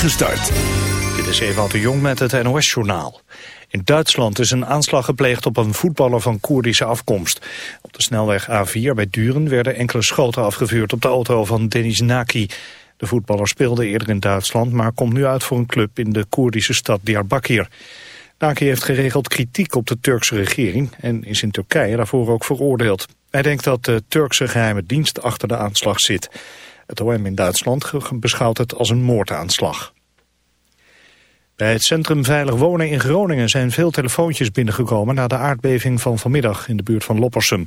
Dit is Ewout de Jong met het NOS-journaal. In Duitsland is een aanslag gepleegd op een voetballer van Koerdische afkomst. Op de snelweg A4 bij Duren werden enkele schoten afgevuurd op de auto van Denis Naki. De voetballer speelde eerder in Duitsland, maar komt nu uit voor een club in de Koerdische stad Diyarbakir. Naki heeft geregeld kritiek op de Turkse regering en is in Turkije daarvoor ook veroordeeld. Hij denkt dat de Turkse geheime dienst achter de aanslag zit. Het OM in Duitsland beschouwt het als een moordaanslag. Bij het Centrum Veilig Wonen in Groningen zijn veel telefoontjes binnengekomen na de aardbeving van vanmiddag in de buurt van Loppersum.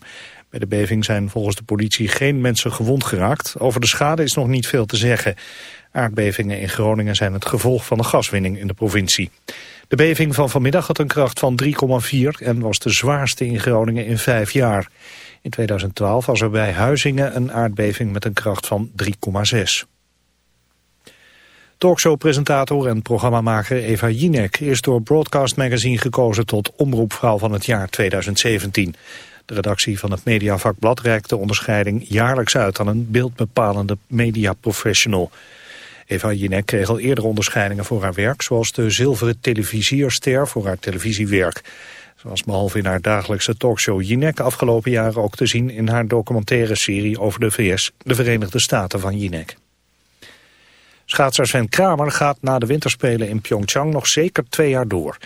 Bij de beving zijn volgens de politie geen mensen gewond geraakt. Over de schade is nog niet veel te zeggen. Aardbevingen in Groningen zijn het gevolg van de gaswinning in de provincie. De beving van vanmiddag had een kracht van 3,4 en was de zwaarste in Groningen in vijf jaar. In 2012 was er bij Huizingen een aardbeving met een kracht van 3,6. Talkshow-presentator en programmamaker Eva Jinek is door Broadcast Magazine gekozen tot Omroepvrouw van het jaar 2017. De redactie van het Mediavakblad reikt de onderscheiding jaarlijks uit aan een beeldbepalende mediaprofessional. Eva Jinek kreeg al eerder onderscheidingen voor haar werk, zoals de zilveren televisierster voor haar televisiewerk. Zoals behalve in haar dagelijkse talkshow Jinek afgelopen jaren ook te zien in haar documentaire serie over de VS, de Verenigde Staten van Jinek. Schaatser Sven Kramer gaat na de winterspelen in Pyeongchang nog zeker twee jaar door.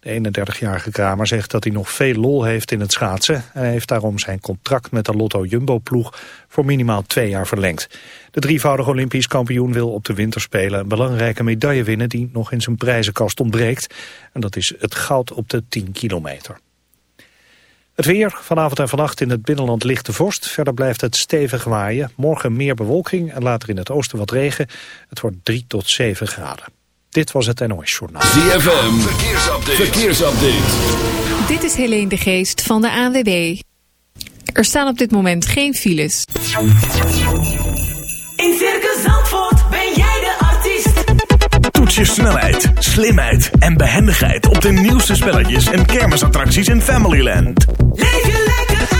De 31-jarige Kramer zegt dat hij nog veel lol heeft in het schaatsen. En heeft daarom zijn contract met de Lotto Jumbo-ploeg voor minimaal twee jaar verlengd. De drievoudig Olympisch kampioen wil op de winterspelen een belangrijke medaille winnen die nog in zijn prijzenkast ontbreekt. En dat is het goud op de 10 kilometer. Het weer, vanavond en vannacht in het binnenland lichte vorst. Verder blijft het stevig waaien. Morgen meer bewolking en later in het oosten wat regen. Het wordt 3 tot 7 graden. Dit was het NOS Journaal. ZFM, verkeersupdate. verkeersupdate. Dit is Helene de Geest van de ANWB. Er staan op dit moment geen files. In Circus Zandvoort ben jij de artiest. Toets je snelheid, slimheid en behendigheid op de nieuwste spelletjes en kermisattracties in Familyland. Leef je lekker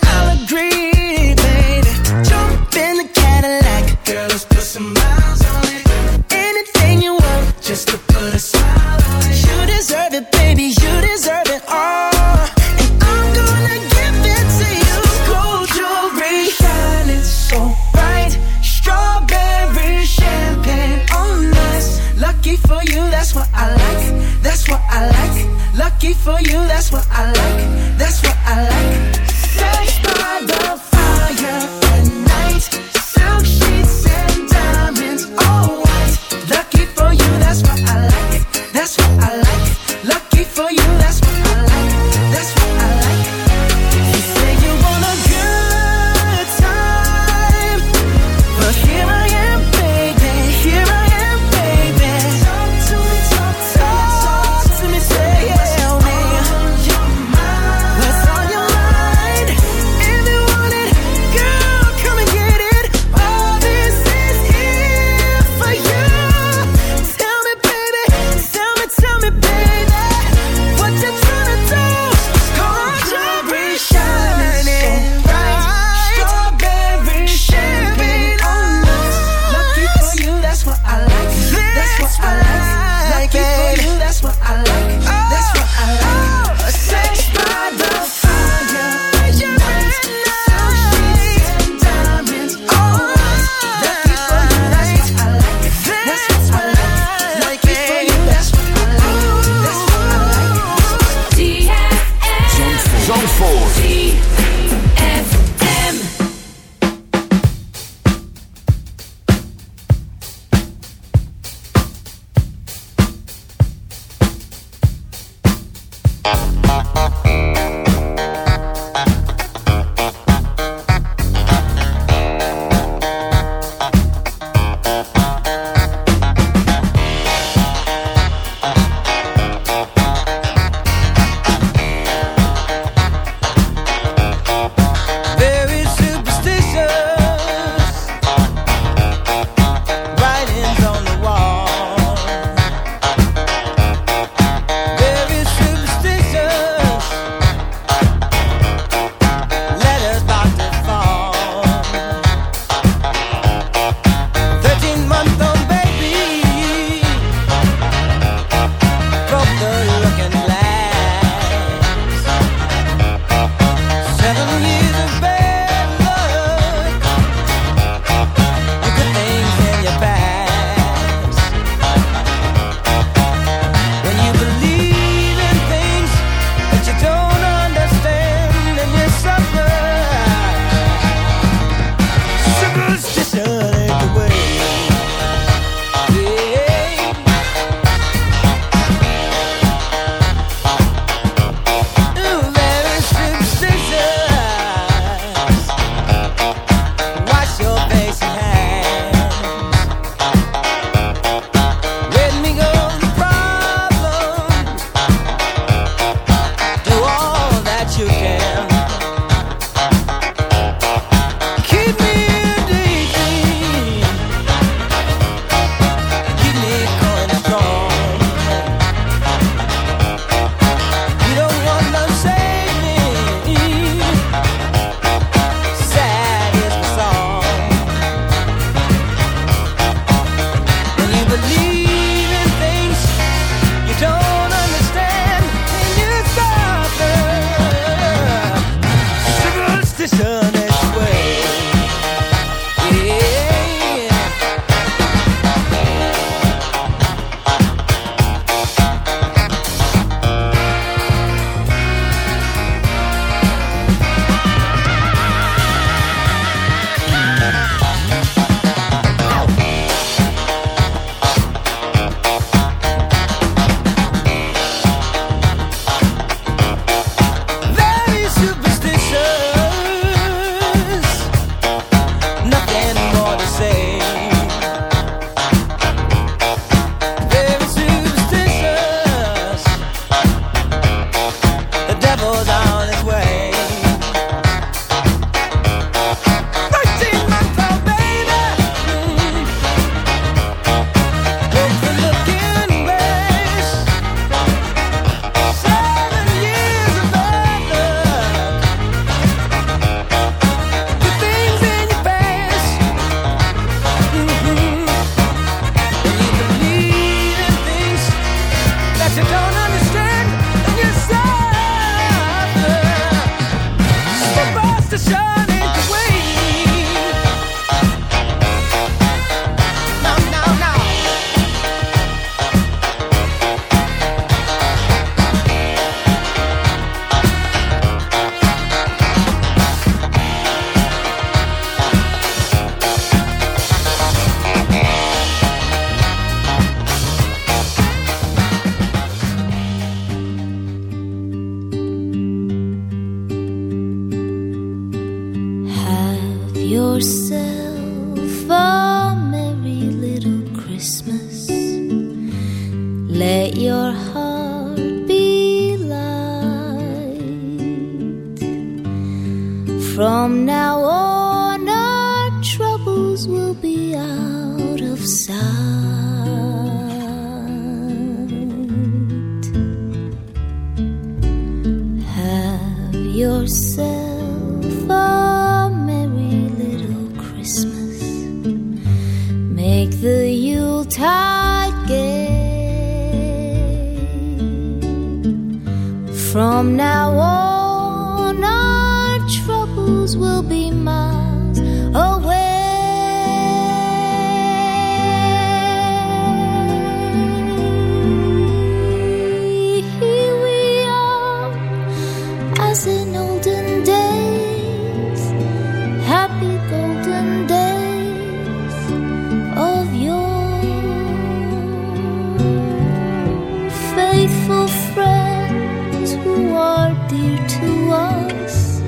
are dear to us,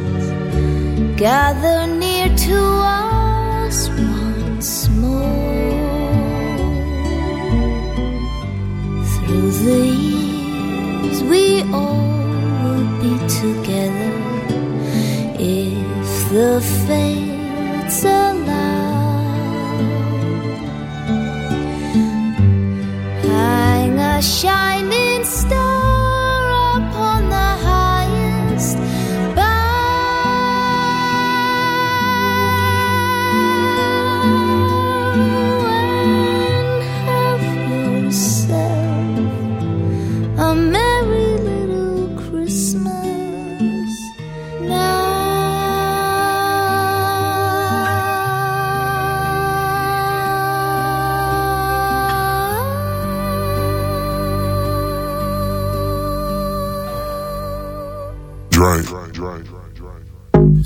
gather near to us once more. Through the years, we all will be together if the fates allow. Hang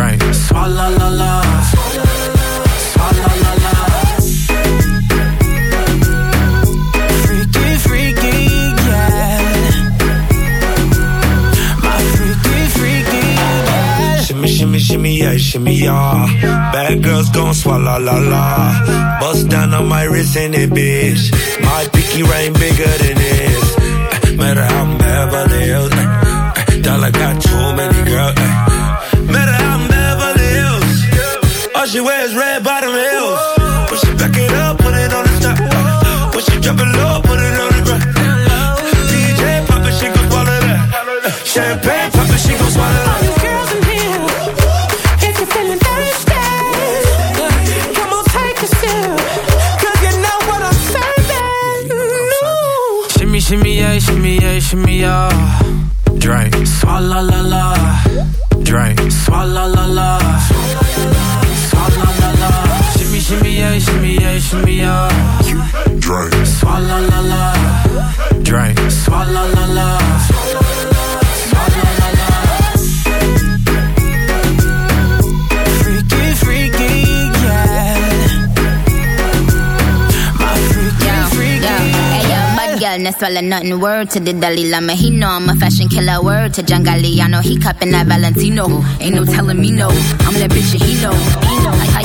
Drink, swalla la la. Swalla la la. Freaky, freaky, yeah. My freaky, freaky, yeah. Shimmy, shimmy, shimmy, yeah, shimmy, yeah. Bad girls gon' swallow la la. Bust down on my wrist and it, bitch. My pinky ring bigger than this. Eh, Matter how I'm Beverly Hills. eh, eh, Dollar got too many girls. She wears red bottom heels. When she back it up, put it on the top. When she drop it low, put it on the ground. DJ pop it, she gon' swallow that. Champagne pop it, she gon' swallow that. All you girls in here, if you're feeling thirsty, come on, take a sip, 'cause you know what I'm serving. Shimmy, shimmy, yeah, shimmy, yeah, shimmy, yeah. Drink, swalla la la. Drink, swalla la la. Yeah, shimmy, yeah, shimmy, yeah. Drake. Swalla la la. Drink, swalla la la. Swalla la la. Freaky, freaky, yeah. My freaky, freaky. Hey, yo, bad girl, no swallow nothing. Word to the Dalai Lama. He know I'm a fashion killer. Word to John Galliano. He cupping that Valentino. Ain't no telling me no. I'm that bitch and he know. He know.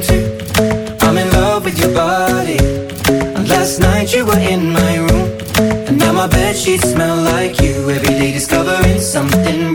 too. I'm in love with your body. And last night you were in my room. And now my bed sheets smell like you. Every day discovering something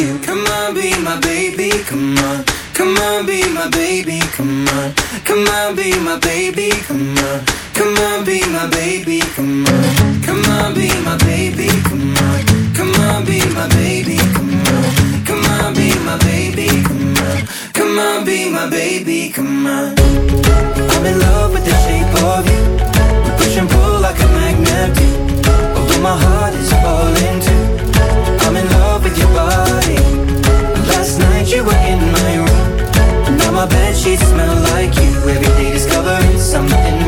you. Come on, be my baby, come on. Come on, be my baby, come on. Come on, be my baby, come on. Come on, be my baby, come on. Come on, be my baby, come on. Come on, be my baby, come on. Come on, be my baby, come on. Come on, be my baby, come on. I'm in love with the shape of you. We push and pull like a magnet do. Although my heart is falling too. Your body. Last night you were in my room. Now my bed sheets smell like you. Every day discovering something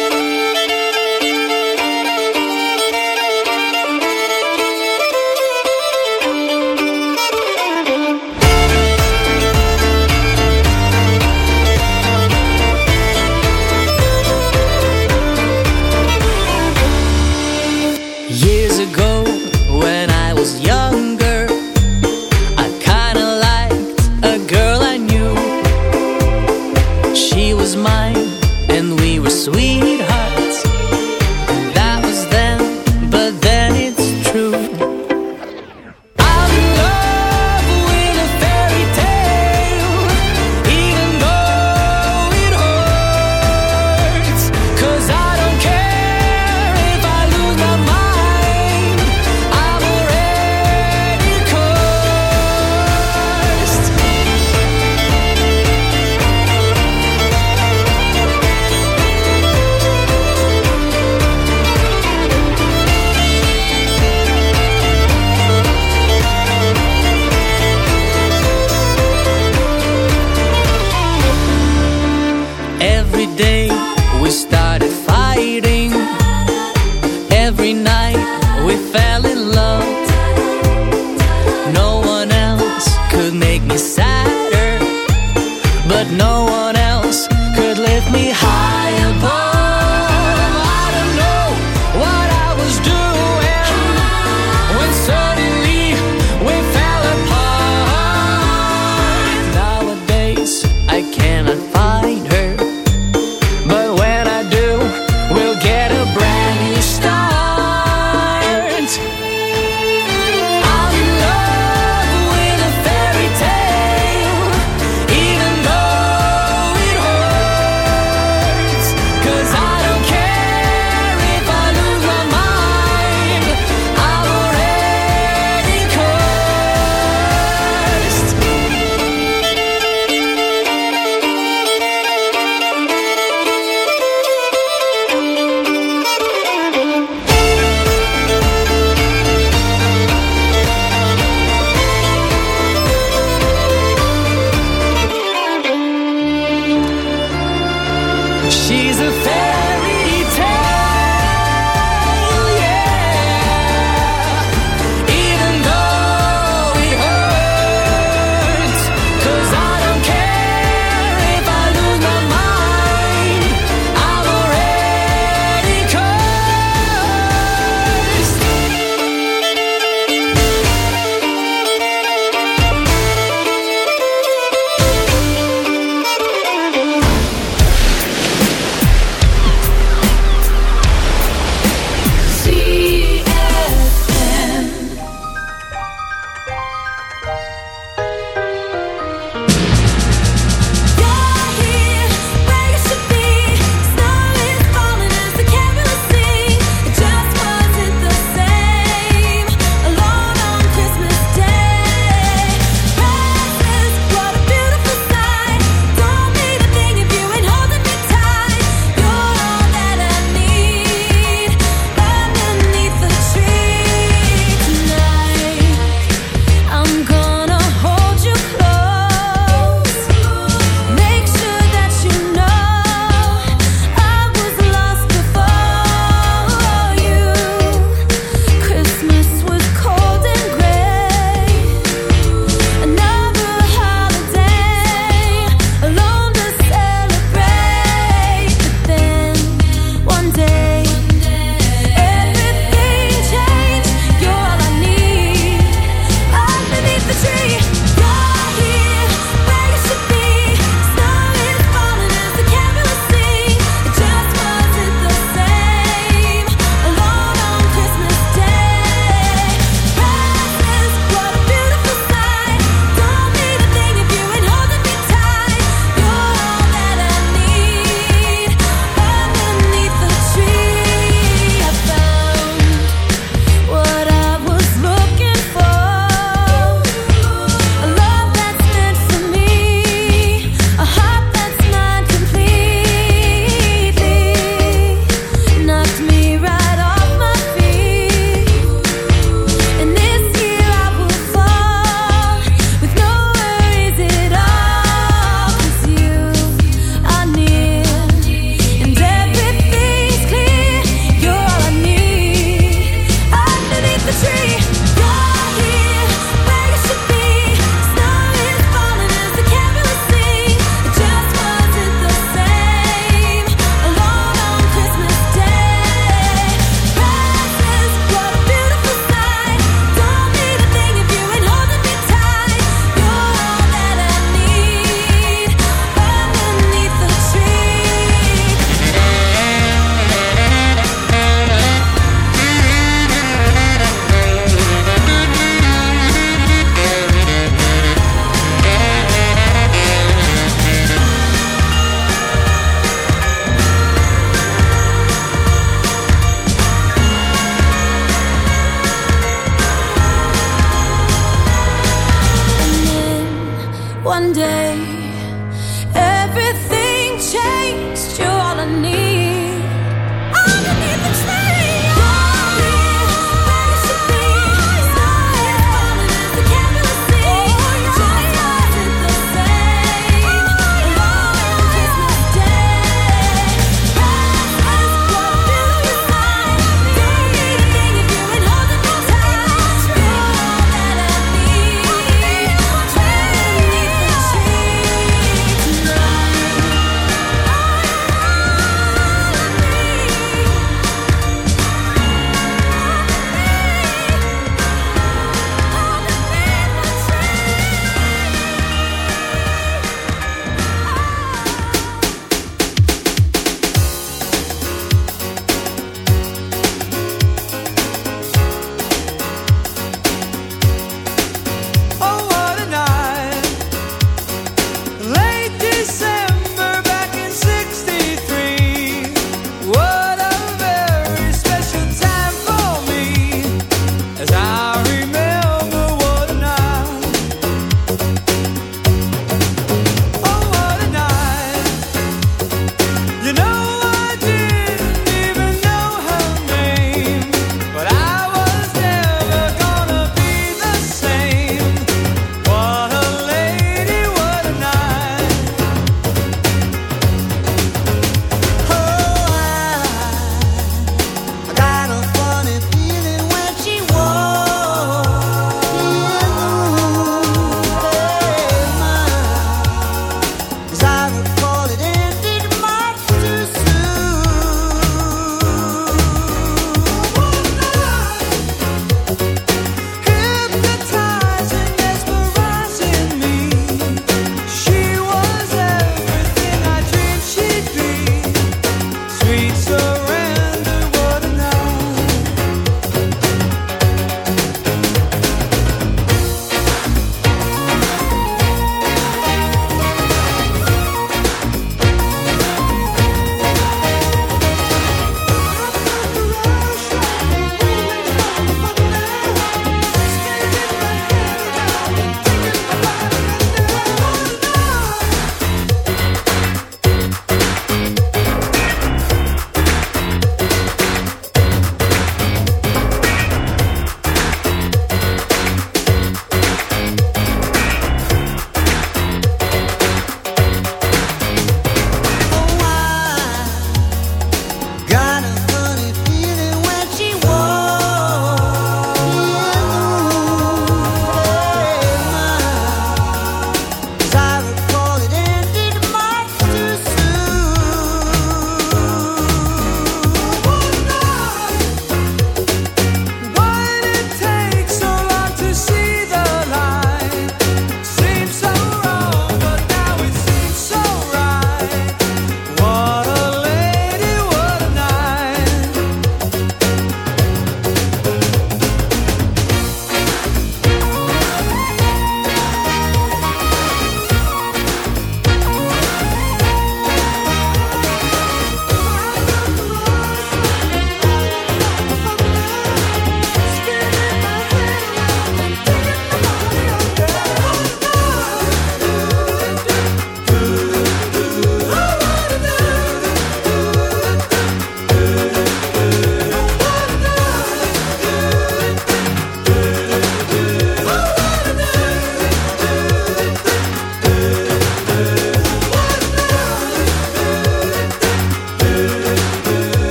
She's a fan.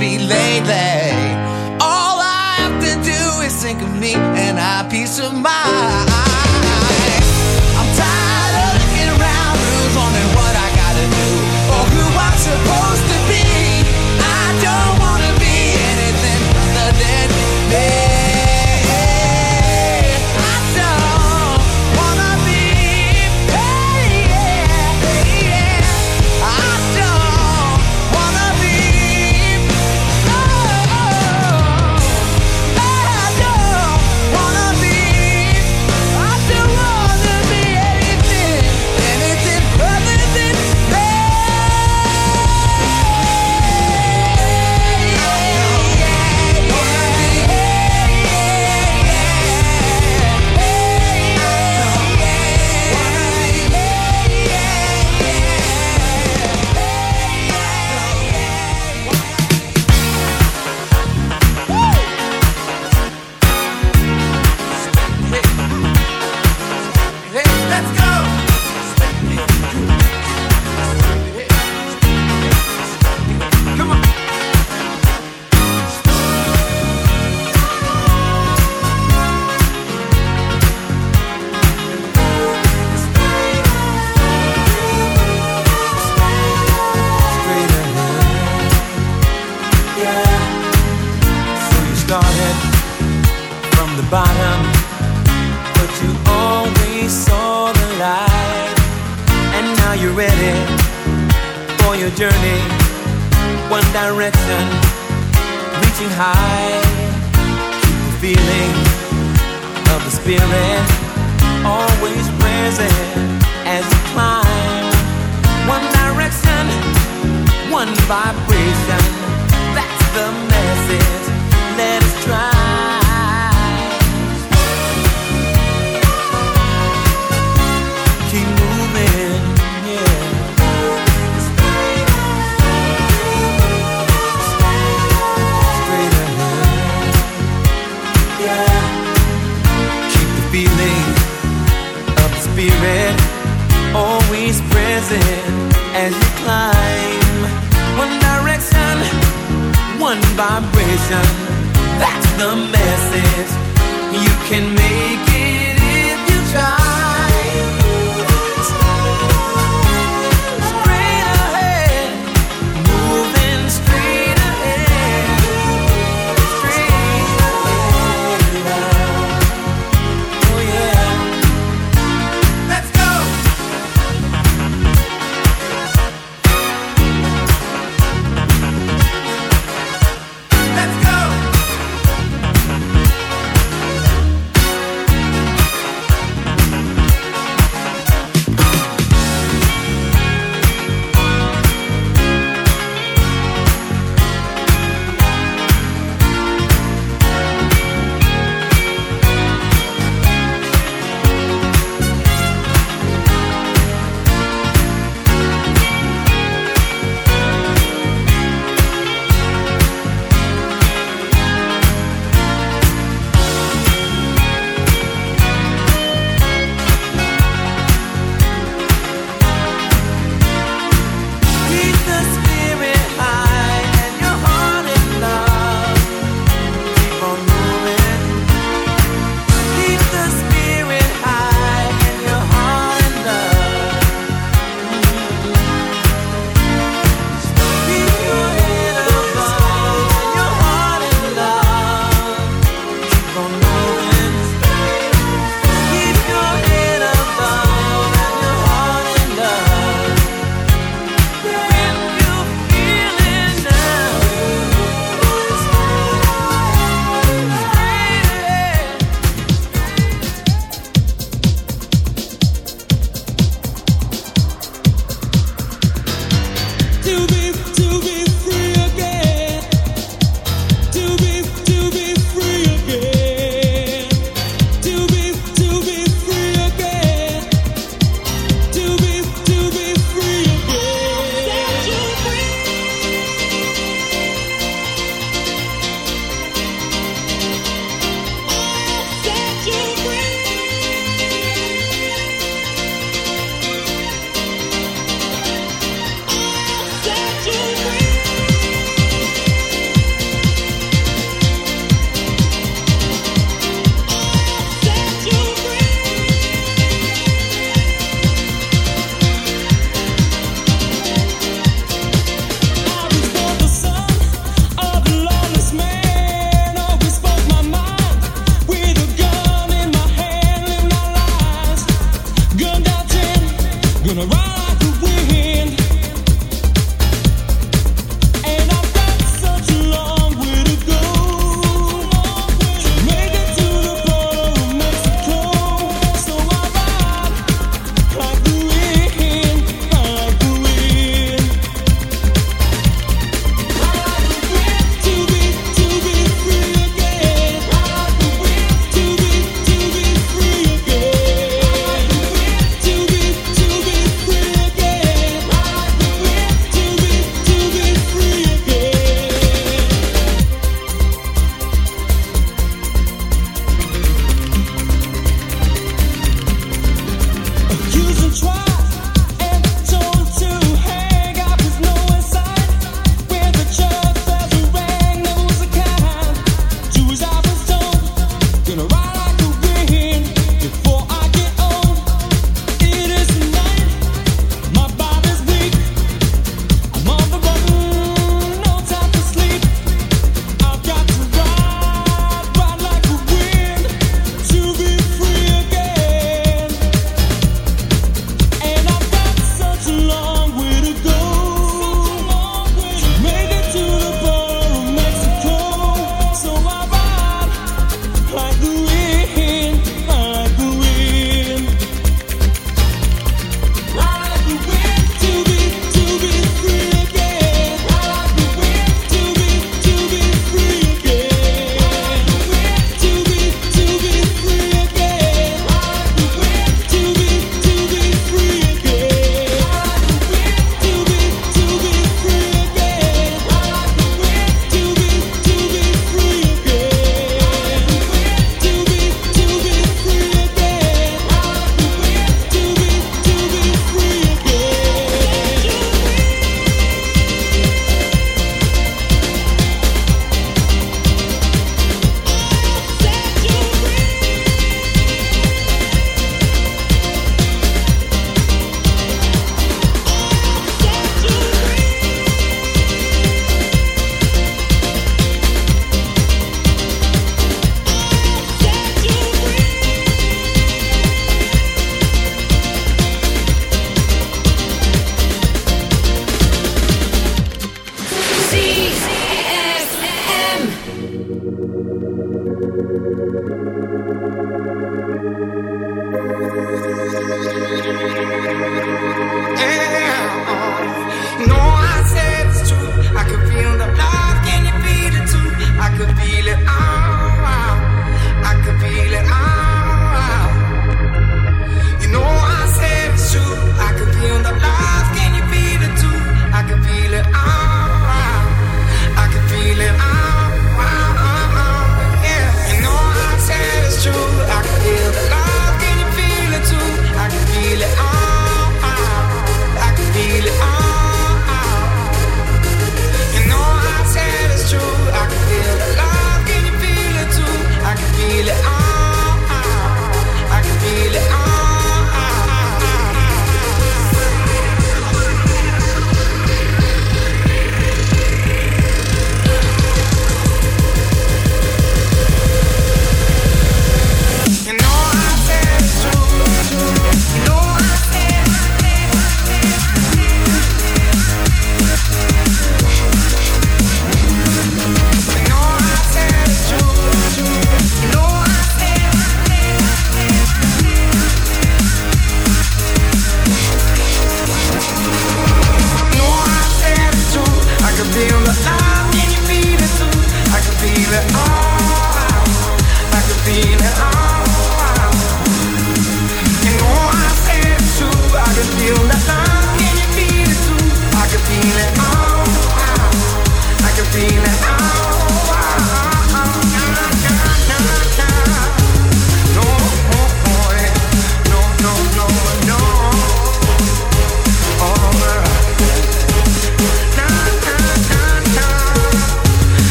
be late.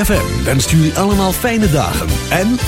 ZFM wenst jullie allemaal fijne dagen en...